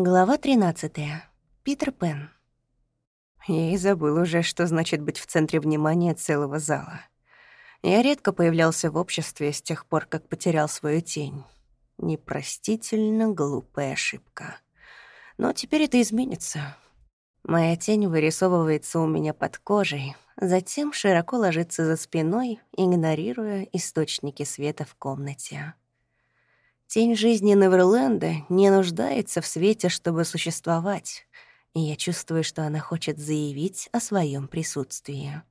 Глава 13. Питер Пен. Я и забыл уже, что значит быть в центре внимания целого зала. Я редко появлялся в обществе с тех пор, как потерял свою тень. Непростительно глупая ошибка. Но теперь это изменится. Моя тень вырисовывается у меня под кожей, затем широко ложится за спиной, игнорируя источники света в комнате. Тень жизни Неверленда не нуждается в свете, чтобы существовать, и я чувствую, что она хочет заявить о своем присутствии.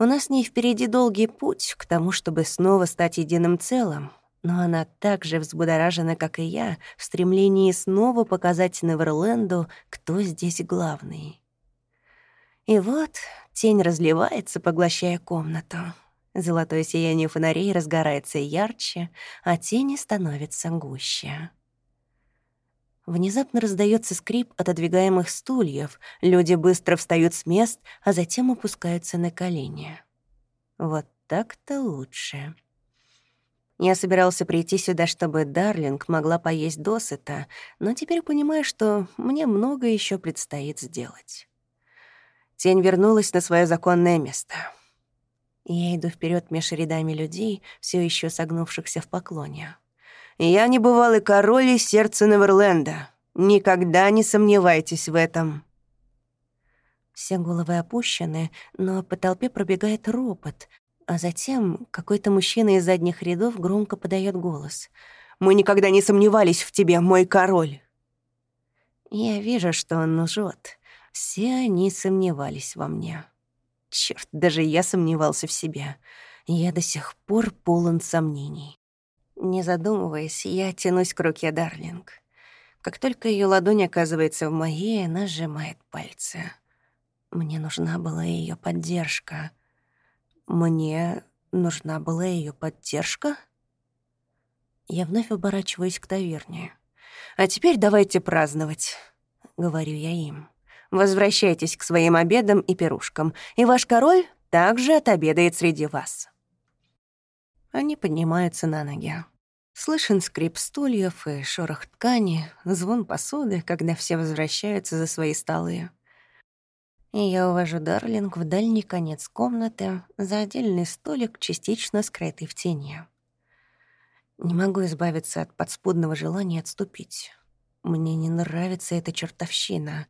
У нас не впереди долгий путь к тому, чтобы снова стать единым целым, но она так же взбудоражена, как и я, в стремлении снова показать Неверленду, кто здесь главный. И вот тень разливается, поглощая комнату. Золотое сияние фонарей разгорается ярче, а тени становятся гуще. Внезапно раздается скрип отодвигаемых стульев, люди быстро встают с мест, а затем опускаются на колени. Вот так-то лучше. Я собирался прийти сюда, чтобы Дарлинг могла поесть досыта, но теперь понимаю, что мне много еще предстоит сделать. Тень вернулась на свое законное место — я иду вперед меж рядами людей, все еще согнувшихся в поклоне. «Я не бывалый король из сердца Неверленда. Никогда не сомневайтесь в этом». Все головы опущены, но по толпе пробегает ропот, а затем какой-то мужчина из задних рядов громко подает голос. «Мы никогда не сомневались в тебе, мой король!» Я вижу, что он лжет. Все они сомневались во мне. Черт, даже я сомневался в себе. Я до сих пор полон сомнений. Не задумываясь, я тянусь к руке Дарлинг. Как только ее ладонь оказывается в моей, она сжимает пальцы. Мне нужна была ее поддержка. Мне нужна была ее поддержка? Я вновь оборачиваюсь к таверне. «А теперь давайте праздновать», — говорю я им. Возвращайтесь к своим обедам и пирушкам, и ваш король также отобедает среди вас». Они поднимаются на ноги. Слышен скрип стульев и шорох ткани, звон посуды, когда все возвращаются за свои столы. И я увожу Дарлинг в дальний конец комнаты за отдельный столик, частично скрытый в тени. Не могу избавиться от подспудного желания отступить. Мне не нравится эта чертовщина.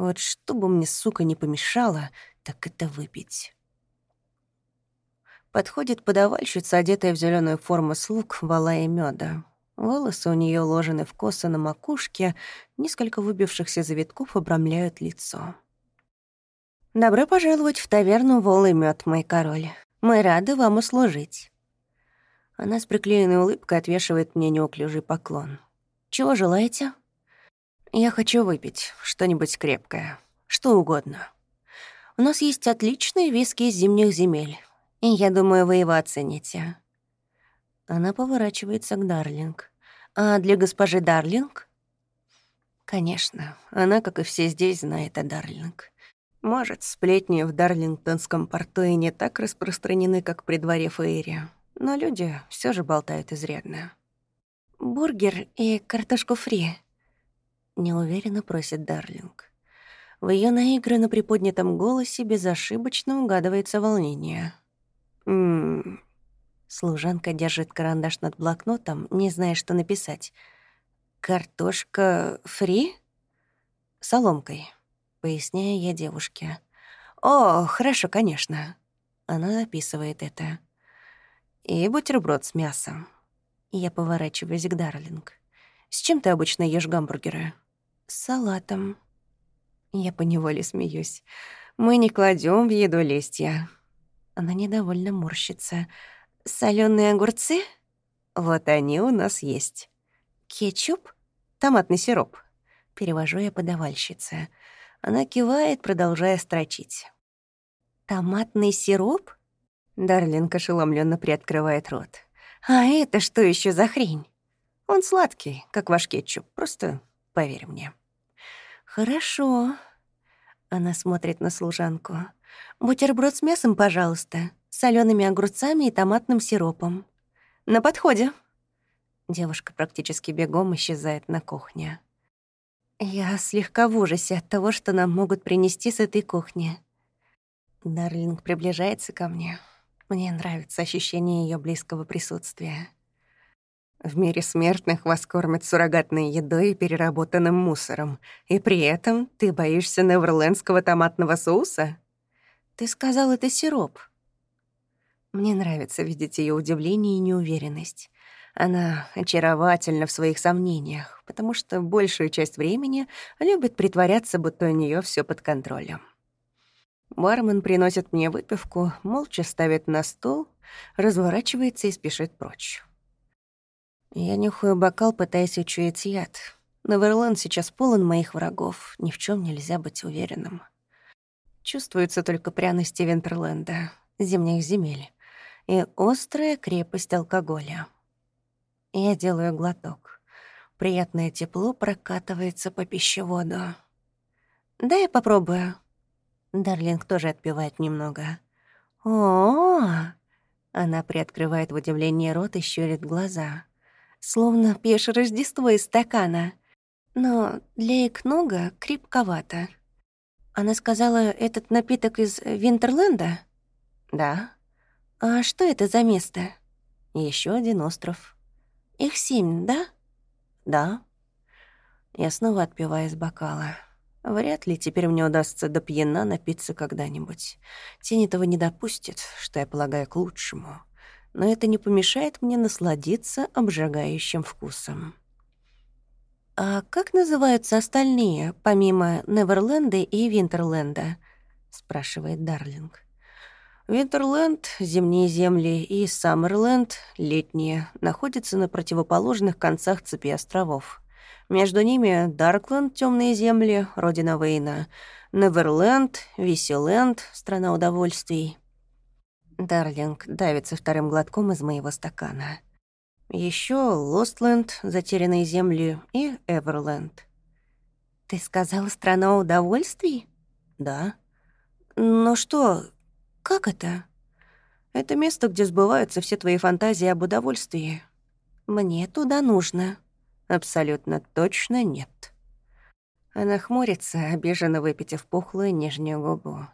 Вот что бы мне, сука, не помешало, так это выпить. Подходит подавальщица, одетая в зеленую форму слуг, вала и меда. Волосы у нее уложены в косы на макушке, несколько выбившихся завитков обрамляют лицо. «Добро пожаловать в таверну «Вол и мёд», мой король. Мы рады вам услужить». Она с приклеенной улыбкой отвешивает мне неуклюжий поклон. «Чего желаете?» Я хочу выпить что-нибудь крепкое, что угодно. У нас есть отличные виски из зимних земель, и я думаю, вы его оцените». Она поворачивается к Дарлинг. «А для госпожи Дарлинг?» Конечно, она, как и все здесь, знает о Дарлинг. Может, сплетни в Дарлингтонском порту и не так распространены, как при дворе Фейри, но люди все же болтают изрядно. «Бургер и картошку фри», неуверенно просит Дарлинг. В ее наигранно приподнятом голосе безошибочно угадывается волнение. «Ммм...» Служанка держит карандаш над блокнотом, не зная, что написать. «Картошка фри?» «Соломкой», — поясняю я девушке. «О, хорошо, конечно». Она записывает это. «И бутерброд с мясом». Я поворачиваюсь к Дарлинг. «С чем ты обычно ешь гамбургеры?» С салатом. Я поневоле смеюсь. Мы не кладем в еду листья. Она недовольно морщится. Соленые огурцы? Вот они у нас есть. Кетчуп? Томатный сироп. Перевожу я подавальщице. Она кивает, продолжая строчить. «Томатный сироп?» Дарлинг ошеломленно приоткрывает рот. «А это что еще за хрень?» «Он сладкий, как ваш кетчуп, просто поверь мне». «Хорошо». Она смотрит на служанку. «Бутерброд с мясом, пожалуйста, с солёными огурцами и томатным сиропом. На подходе». Девушка практически бегом исчезает на кухне. Я слегка в ужасе от того, что нам могут принести с этой кухни. Дарлинг приближается ко мне. Мне нравится ощущение ее близкого присутствия. В мире смертных вас кормят суррогатной едой и переработанным мусором. И при этом ты боишься неверлендского томатного соуса? Ты сказал, это сироп. Мне нравится видеть ее удивление и неуверенность. Она очаровательна в своих сомнениях, потому что большую часть времени любит притворяться, будто у нее все под контролем. Бармен приносит мне выпивку, молча ставит на стол, разворачивается и спешит прочь. Я нюхаю бокал, пытаясь учуять яд. Неверленд сейчас полон моих врагов, ни в чем нельзя быть уверенным. Чувствуется только пряности Винтерленда, зимних земель, и острая крепость алкоголя. Я делаю глоток. Приятное тепло прокатывается по пищеводу. «Да я попробую». Дарлинг тоже отпивает немного. о, -о, -о Она приоткрывает в удивлении рот и щурит глаза словно пьешь Рождество из стакана. Но для Экнога крепковато. Она сказала, этот напиток из Винтерленда? Да. А что это за место? Еще один остров. Их семь, да? Да. Я снова отпиваю из бокала. Вряд ли теперь мне удастся до пьяна напиться когда-нибудь. Тень этого не допустит, что я полагаю к лучшему но это не помешает мне насладиться обжигающим вкусом. «А как называются остальные, помимо Неверленда и Винтерленда?» — спрашивает Дарлинг. Винтерленд, зимние земли, и Саммерленд, летние, находятся на противоположных концах цепи островов. Между ними Даркленд, темные земли, родина Вейна, Неверленд, Виселенд, страна удовольствий, Дарлинг давится вторым глотком из моего стакана. Еще Лостленд, затерянные земли, и Эверленд. «Ты сказал, страна удовольствий?» «Да». «Но что? Как это?» «Это место, где сбываются все твои фантазии об удовольствии». «Мне туда нужно». «Абсолютно точно нет». Она хмурится, обиженно выпитив пухлую нижнюю губу.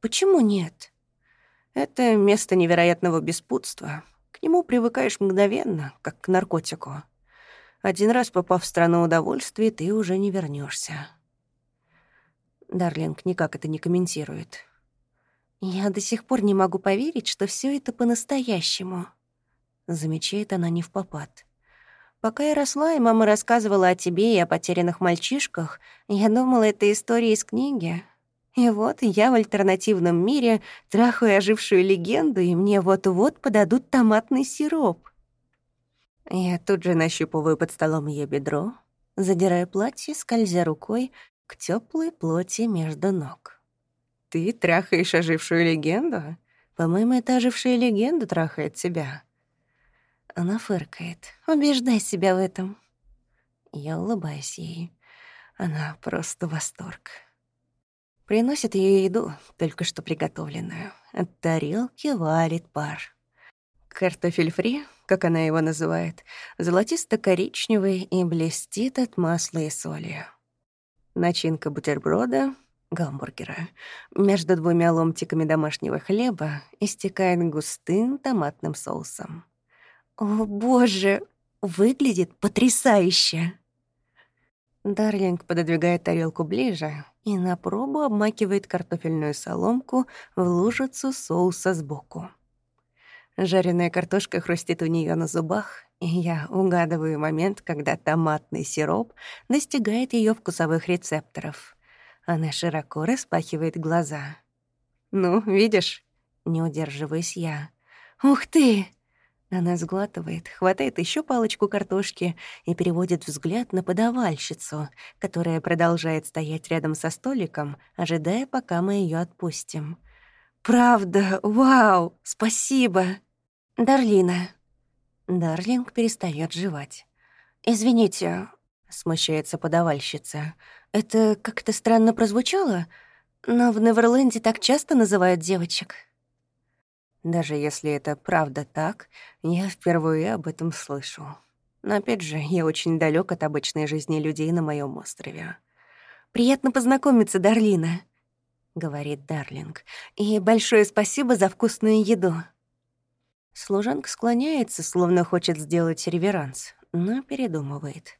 «Почему нет?» Это место невероятного беспутства. К нему привыкаешь мгновенно, как к наркотику. Один раз попав в страну удовольствия, ты уже не вернешься. Дарлинг никак это не комментирует. «Я до сих пор не могу поверить, что все это по-настоящему», — замечает она не в попад. «Пока я росла, и мама рассказывала о тебе и о потерянных мальчишках, я думала, это история из книги, и вот я в альтернативном мире трахаю ожившую легенду, и мне вот-вот подадут томатный сироп. Я тут же нащупываю под столом ее бедро, задирая платье, скользя рукой к теплой плоти между ног. «Ты трахаешь ожившую легенду? По-моему, эта ожившая легенда трахает тебя». Она фыркает. «Убеждай себя в этом». Я улыбаюсь ей. Она просто восторг. Приносит ее еду, только что приготовленную. От тарелки валит пар. Картофель фри, как она его называет, золотисто-коричневый и блестит от масла и соли. Начинка бутерброда, гамбургера, между двумя ломтиками домашнего хлеба истекает густым томатным соусом. «О, боже, выглядит потрясающе!» Дарлинг пододвигает тарелку ближе и на пробу обмакивает картофельную соломку в лужицу соуса сбоку. Жареная картошка хрустит у нее на зубах, и я угадываю момент, когда томатный сироп достигает ее вкусовых рецепторов. Она широко распахивает глаза. «Ну, видишь?» — не удерживаюсь я. «Ух ты!» Она сглатывает, хватает еще палочку картошки и переводит взгляд на подавальщицу, которая продолжает стоять рядом со столиком, ожидая, пока мы ее отпустим. «Правда, вау, спасибо!» «Дарлина». Дарлинг перестает жевать. «Извините», — смущается подавальщица. «Это как-то странно прозвучало, но в Неверленде так часто называют девочек». Даже если это правда так, я впервые об этом слышу. Но опять же, я очень далек от обычной жизни людей на моем острове. «Приятно познакомиться, Дарлина», — говорит Дарлинг. «И большое спасибо за вкусную еду». Служанка склоняется, словно хочет сделать реверанс, но передумывает.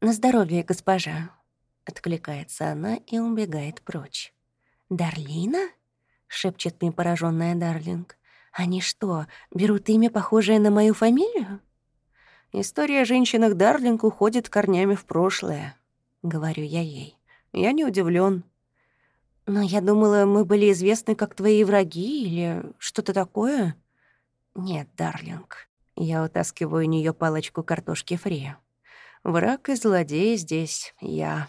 «На здоровье, госпожа», — откликается она и убегает прочь. «Дарлина?» — шепчет мне пораженная Дарлинг. «Они что, берут имя, похожее на мою фамилию?» «История о женщинах Дарлинг уходит корнями в прошлое», — говорю я ей. «Я не удивлен. «Но я думала, мы были известны как твои враги или что-то такое?» «Нет, Дарлинг». Я утаскиваю у нее палочку картошки фри. «Враг и злодей здесь я».